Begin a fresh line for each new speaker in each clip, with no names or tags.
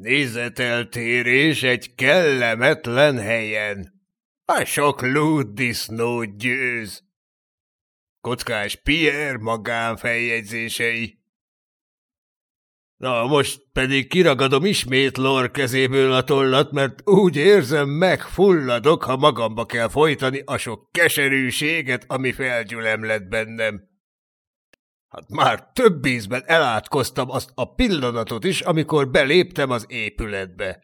Nézeteltérés egy kellemetlen helyen. A sok lúddisznót győz. Kockás Pierre magánfeljegyzései. Na, most pedig kiragadom ismét Lor kezéből a tollat, mert úgy érzem, megfulladok, ha magamba kell folytani a sok keserűséget, ami felgyülem bennem. Hát már több ízben elátkoztam azt a pillanatot is, amikor beléptem az épületbe.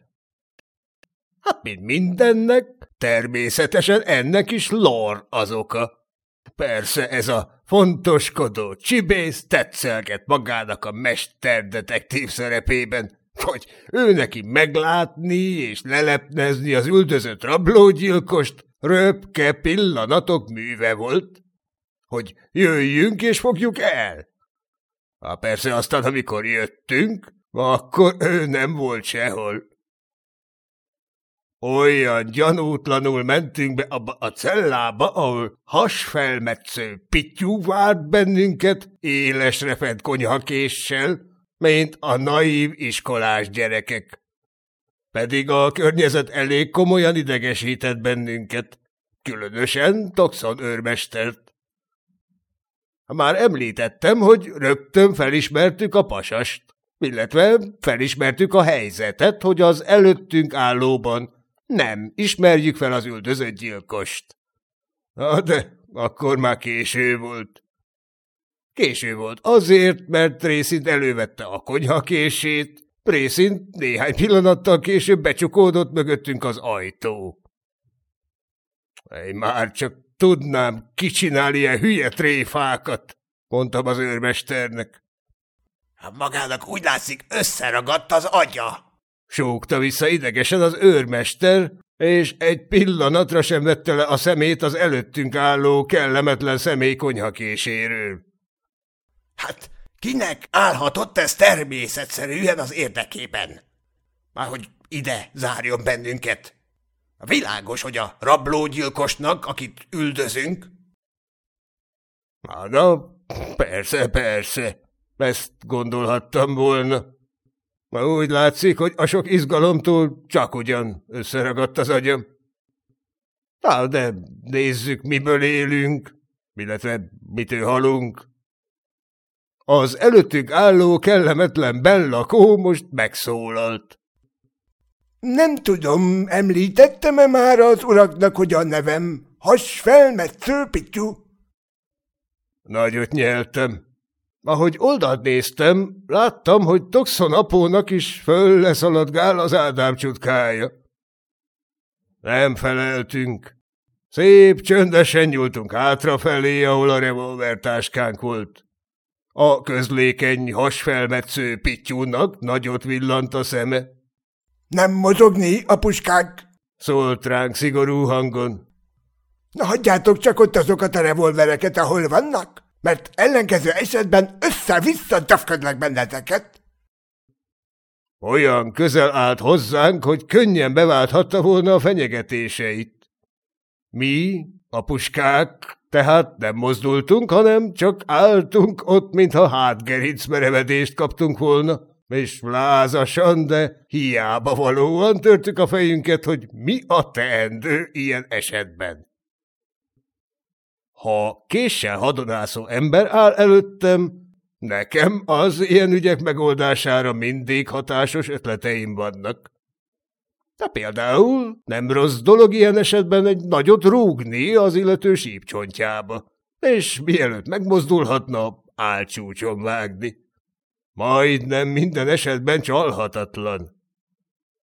Hát, mint mindennek, természetesen ennek is lor az oka. Persze ez a fontoskodó csibész tetszelget magának a mesterdetektív szerepében, hogy ő neki meglátni és lelepnezni az üldözött rablógyilkost röpke pillanatok műve volt hogy jöjjünk és fogjuk el. Ha persze aztán, amikor jöttünk, akkor ő nem volt sehol. Olyan gyanútlanul mentünk be abba a cellába, ahol hasfelmetsző pittyú várt bennünket élesre fent konyhakéssel, mint a naív iskolás gyerekek. Pedig a környezet elég komolyan idegesített bennünket, különösen Toxon őrmestert. Már említettem, hogy rögtön felismertük a pasast, illetve felismertük a helyzetet, hogy az előttünk állóban nem ismerjük fel az üldözött gyilkost. Na de akkor már késő volt. Késő volt azért, mert részint elővette a konyhakését, részint néhány pillanattal később becsukódott mögöttünk az ajtó. Én már csak tudnám kicsinálni ilyen hülye tréfákat, mondtam az őrmesternek.
Hát magának úgy látszik összeragadt az agya,
Sógta vissza idegesen az őrmester, és egy pillanatra sem vette le a szemét az előttünk álló kellemetlen személy konyhakéséről.
Hát kinek állhatott ez természetszerűen az érdekében? Már hogy ide zárjon bennünket. Világos, hogy a rablógyilkosnak, akit üldözünk.
Na, persze, persze, ezt gondolhattam volna. Ma úgy látszik, hogy a sok izgalomtól csak ugyan összeragadt az agyam. Na, de nézzük, miből élünk, illetve mitől halunk. Az előttünk álló kellemetlen bellakó most megszólalt.
Nem tudom, említettem-e már az uraknak, hogy a nevem hasfelmetsző pityú?
Nagyot nyeltem. Ahogy oldalt néztem, láttam, hogy Toxon apónak is föl leszaladgál az Ádám csutkája. Nem feleltünk. Szép, csöndesen nyúltunk hátrafelé, ahol a revolvertáskánk volt. A közlékeny, hasfelmetsző pittyúnak nagyot villant a szeme.
Nem mozogni, apuskák!
Szólt ránk szigorú hangon.
Na hagyjátok csak ott azokat a revolvereket, ahol vannak, mert ellenkező esetben össze-vissza dafkadlak benneteket.
Olyan közel állt hozzánk, hogy könnyen beválthatta volna a fenyegetéseit. Mi, apuskák, tehát nem mozdultunk, hanem csak álltunk ott, mintha hátgerinc merevedést kaptunk volna és lázasan, de hiába valóan törtük a fejünket, hogy mi a teendő ilyen esetben. Ha késsel hadonászó ember áll előttem, nekem az ilyen ügyek megoldására mindig hatásos ötleteim vannak. De például nem rossz dolog ilyen esetben egy nagyot rúgni az illető sípcsontjába, és mielőtt megmozdulhatna, álcsúcson vágni. Majdnem minden esetben csalhatatlan.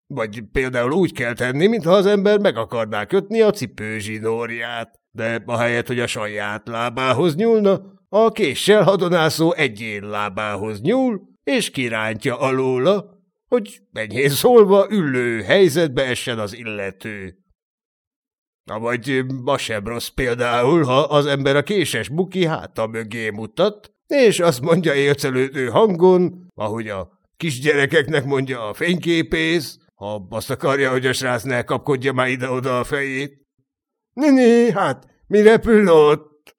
Vagy például úgy kell tenni, mintha az ember meg akarná kötni a cipőzsinórját, de ahelyett, hogy a saját lábához nyúlna, a késsel hadonászó egyén lábához nyúl, és kirántja alóla, hogy enyhén szólva üllő helyzetbe essen az illető. Na vagy ma sem rossz például, ha az ember a késes buki háta mögé mutat, és azt mondja élcelődő hangon, ahogy a kisgyerekeknek mondja a fényképész, ha azt akarja, hogy a srác ne kapkodja már ide-oda a fejét. Nini, hát mi repül ott?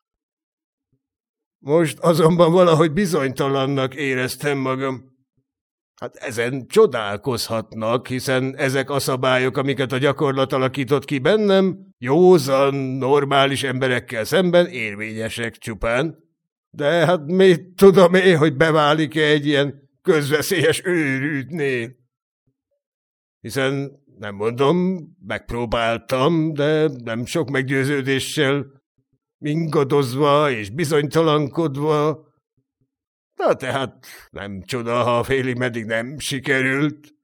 Most azonban valahogy bizonytalannak éreztem magam. Hát ezen csodálkozhatnak, hiszen ezek a szabályok, amiket a gyakorlat alakított ki bennem, józan, normális emberekkel szemben érvényesek csupán. De hát mit tudom én, hogy beválik-e egy ilyen közveszélyes őrűtnél? Hiszen nem mondom, megpróbáltam, de nem sok meggyőződéssel, ingadozva és bizonytalankodva, Na tehát nem csoda, ha félig meddig nem sikerült.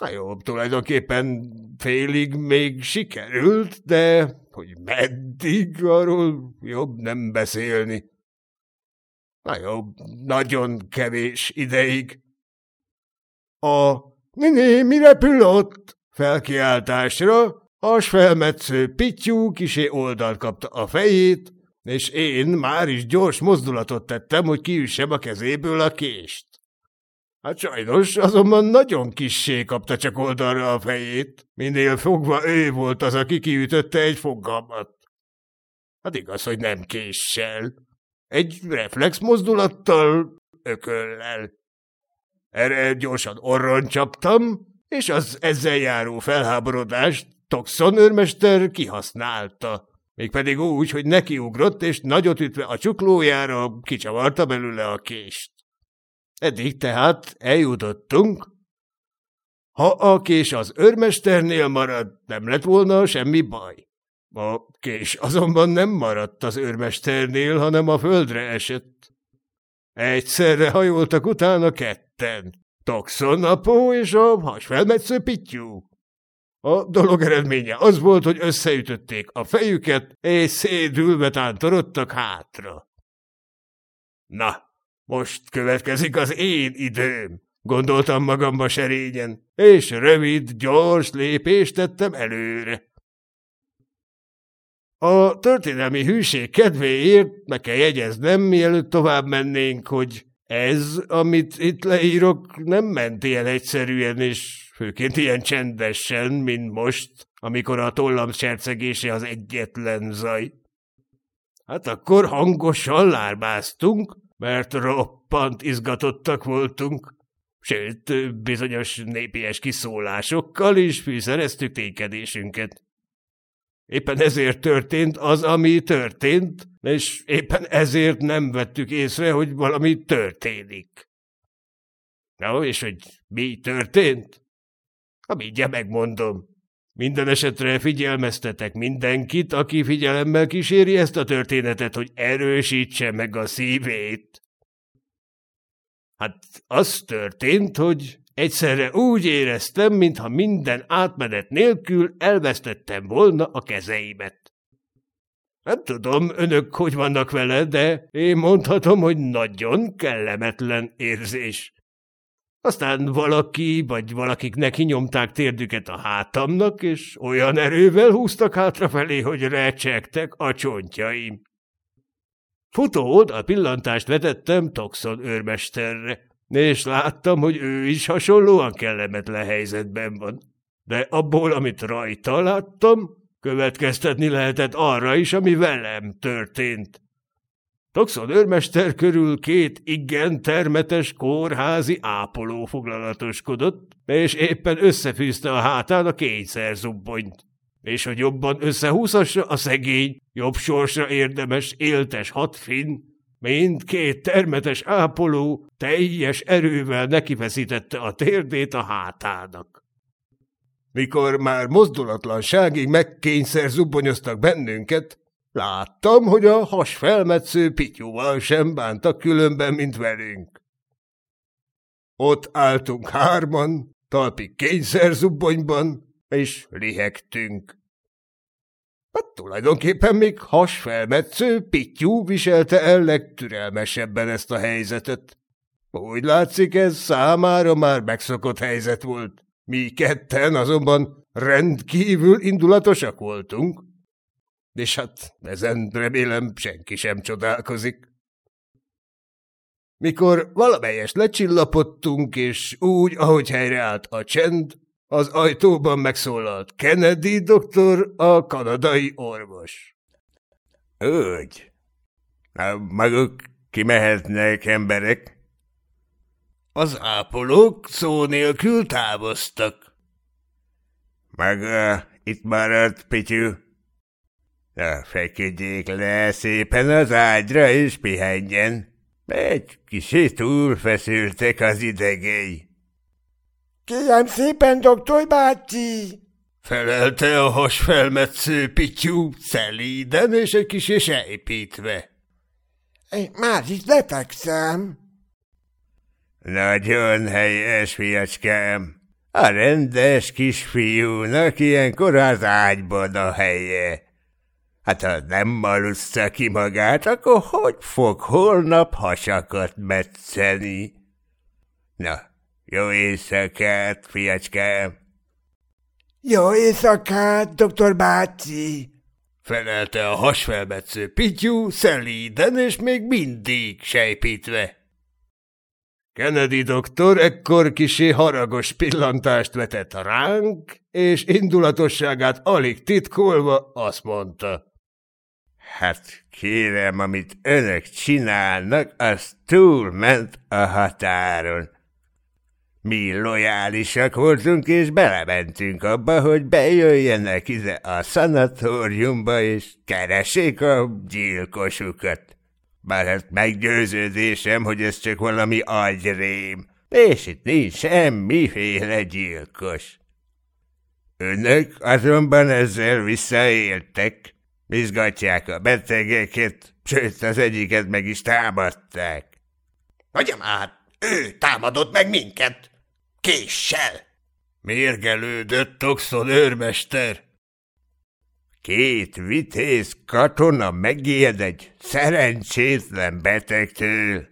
Na jó, tulajdonképpen félig még sikerült, de hogy meddig, arról jobb nem beszélni. Na jó, nagyon kevés ideig. A mi repül ott? Felkiáltásra a felmetsző pityú kisé oldalt kapta a fejét, és én már is gyors mozdulatot tettem, hogy kiüssem a kezéből a kést. Hát sajnos azonban nagyon kissé kapta csak oldalra a fejét, minél fogva ő volt az, aki kiütötte egy fogamat. Hát igaz, hogy nem késsel. Egy reflex mozdulattal, ököllel. Erre gyorsan orron csaptam, és az ezzel járó felháborodást Toxon őrmester kihasználta. Mégpedig úgy, hogy nekiugrott, és nagyot ütve a csuklójára kicsavarta belőle a kést. Eddig tehát eljutottunk. Ha a kés az őrmesternél marad, nem lett volna semmi baj. A kés azonban nem maradt az őrmesternél, hanem a földre esett. Egyszerre hajoltak utána ketten. Toxon apó és a hasfelmetsző pittyú. A dolog eredménye az volt, hogy összeütötték a fejüket, és szédülve tántorodtak hátra. Na, most következik az én időm, gondoltam magamba serényen, és rövid, gyors lépést tettem előre. A történelmi hűség kedvéért meg kell jegyeznem, mielőtt tovább mennénk, hogy ez, amit itt leírok, nem ment ilyen egyszerűen, és főként ilyen csendesen, mint most, amikor a tollam sercegése az egyetlen zaj. Hát akkor hangosan lárbáztunk, mert roppant izgatottak voltunk, sőt, bizonyos népies kiszólásokkal is fűszereztük tékedésünket. Éppen ezért történt az, ami történt, és éppen ezért nem vettük észre, hogy valami történik. Na, és hogy mi történt? Ha mindjárt megmondom. Minden esetre figyelmeztetek mindenkit, aki figyelemmel kíséri ezt a történetet, hogy erősítse meg a szívét. Hát az történt, hogy egyszerre úgy éreztem, mintha minden átmenet nélkül elvesztettem volna a kezeimet. Nem tudom, önök hogy vannak vele, de én mondhatom, hogy nagyon kellemetlen érzés. Aztán valaki vagy valakik neki nyomták térdüket a hátamnak, és olyan erővel húztak hátrafelé, hogy recsegtek a csontjaim. Futó oda pillantást vetettem Toxon őrmesterre, és láttam, hogy ő is hasonlóan kellemetlen helyzetben van. De abból, amit rajta láttam, következtetni lehetett arra is, ami velem történt. Toxon őrmester körül két igen termetes kórházi ápoló foglalatoskodott, és éppen összefűzte a hátán a kényszer zubbonyt. És hogy jobban összehúzhassa a szegény, jobb sorsra érdemes, éltes hatfin, mindkét termetes ápoló teljes erővel nekifeszítette a térdét a hátának. Mikor már mozdulatlanságig megkényszer zubbonyoztak bennünket, Láttam, hogy a hasfelmetsző pityúval sem bántak különben, mint velünk. Ott álltunk hárman, talpi kényszerzubbonyban, és lihegtünk. Hát tulajdonképpen még hasfelmetsző pityú viselte el legtürelmesebben ezt a helyzetet. Úgy látszik, ez számára már megszokott helyzet volt. Mi ketten azonban rendkívül indulatosak voltunk és hát ezen remélem senki sem csodálkozik. Mikor valamelyest lecsillapodtunk, és úgy, ahogy helyreállt a csend, az ajtóban megszólalt Kennedy doktor, a kanadai orvos.
Úgy, maguk kimehetnek emberek?
Az ápolók szó nélkül távoztak.
Maga itt maradt, Pityú. Na, feküdjék le szépen az ágyra, és pihenjen. Egy kicsit túlfeszültek az idegei.
Kérem szépen, doktor bácsi!
Felelte a hasfelmetsző pityú, szelíden és egy kis és építve.
Én már is lefekszem.
Nagyon helyes, fiacskám. A rendes kisfiúnak ilyenkor az ágyban a helye. Hát ha nem malussza ki magát, akkor hogy fog holnap hasakat metszeni? Na, jó éjszakát, fiacskám!
Jó éjszakát, doktor bácsi!
Felelte a hasfelmetsző pityú, szelíden és még mindig sejpítve. Kennedy doktor ekkor kisé haragos pillantást vetett ránk, és indulatosságát alig titkolva azt mondta.
Hát kérem, amit önök csinálnak, az túlment a határon. Mi lojálisak voltunk, és belementünk abba, hogy bejöjjenek ide a szanatóriumba, és keressék a gyilkosukat. Bár hát meggyőződésem, hogy ez csak valami agyrém, és itt nincs semmiféle gyilkos. Önök azonban ezzel visszaéltek, izgatják a betegeket, sőt az egyiket meg is támadták.
Hagyjam át, ő támadott meg minket, késsel.
Mérgelődött Toxon őrmester.
Két vitéz katona megijed egy szerencsétlen betegtől.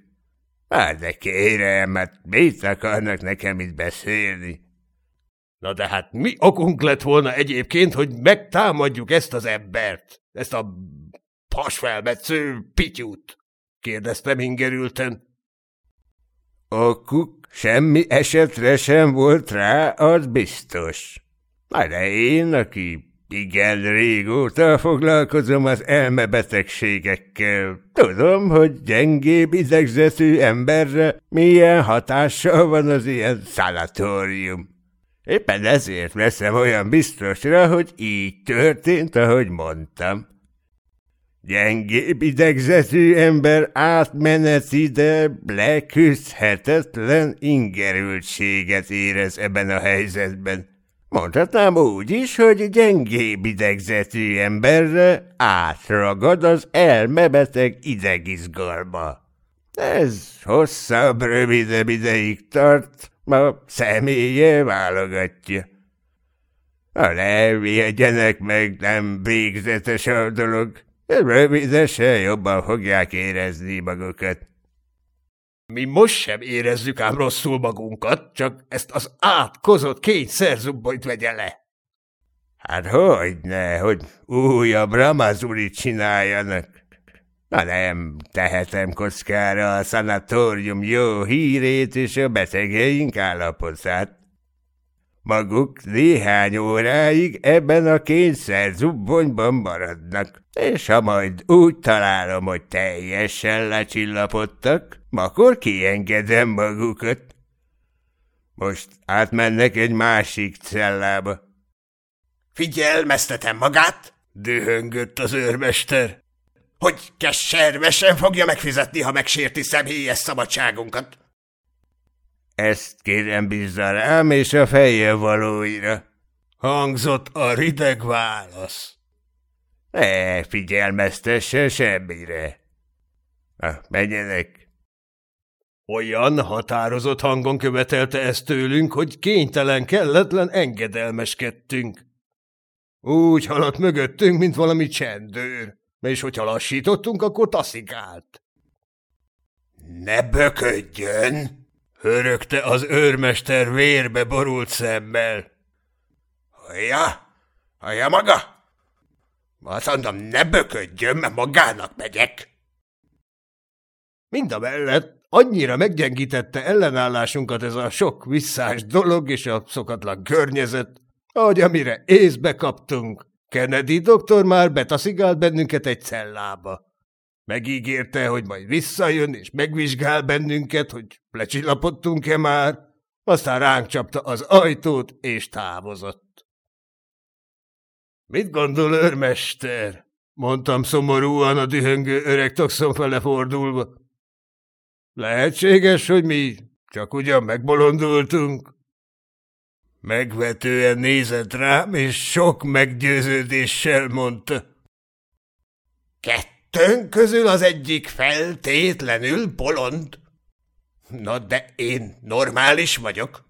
Hát de kérem, hát mit akarnak nekem itt beszélni?
Na de hát mi okunk lett volna egyébként, hogy megtámadjuk ezt az embert, ezt a pasfelmetsző pityút? kérdeztem ingerülten.
Okuk semmi esetre sem volt rá, az biztos. Na de én, aki igen régóta foglalkozom az elmebetegségekkel. Tudom, hogy gyengébb idegzetű emberre milyen hatással van az ilyen szanatórium. Éppen ezért veszem olyan biztosra, hogy így történt, ahogy mondtam. Gyengébb idegzetű ember átmeneti, de leküzdhetetlen ingerültséget érez ebben a helyzetben. Mondhatnám úgy is, hogy gyengébb idegzetű emberre átragad az elmebeteg idegizgalma. Ez hosszabb, rövidebb ideig tart, a személye válogatja. Ha ne meg, nem végzetes a dolog. Rövidesen jobban fogják érezni magukat.
Mi most sem érezzük ám rosszul magunkat, csak ezt az átkozott kényszerzubbonyt vegye le.
Hát hogyne, hogy újabb ramazurit csináljanak. Na nem tehetem kockára a szanatórium jó hírét és a betegeink állapotát. Maguk néhány óráig ebben a kényszer zubbonyban maradnak, és ha majd úgy találom, hogy teljesen lecsillapodtak, akkor kiengedem magukat. Most átmennek egy másik cellába.
Figyelmeztetem magát,
dühöngött az őrmester,
hogy keservesen fogja megfizetni, ha megsérti személyes szabadságunkat.
Ezt kérem bízza rám és a feje valóira.
Hangzott a rideg válasz.
Ne figyelmeztesse semmire. Na, menjenek.
Olyan határozott hangon követelte ezt tőlünk, hogy kénytelen, kelletlen engedelmeskedtünk. Úgy haladt mögöttünk, mint valami csendőr, és hogyha lassítottunk, akkor taszikált.
– Ne böködjön!
Hörögte az őrmester vérbe borult szemmel.
Hallja? Hallja maga? Azt mondom, ne böködjön, mert magának megyek.
Mind a mellett annyira meggyengítette ellenállásunkat ez a sok visszás dolog és a szokatlan környezet, hogy amire észbe kaptunk, Kennedy doktor már betaszigált bennünket egy cellába. Megígérte, hogy majd visszajön és megvizsgál bennünket, hogy lecsillapodtunk-e már, aztán ránk csapta az ajtót és távozott. Mit gondol, őrmester? mondtam szomorúan a dühöngő öreg toxon fele fordulva. Lehetséges, hogy mi csak ugyan megbolondultunk? Megvetően nézett rám, és sok meggyőződéssel mondta.
Kettőnk közül az egyik feltétlenül bolond. Na de én normális vagyok.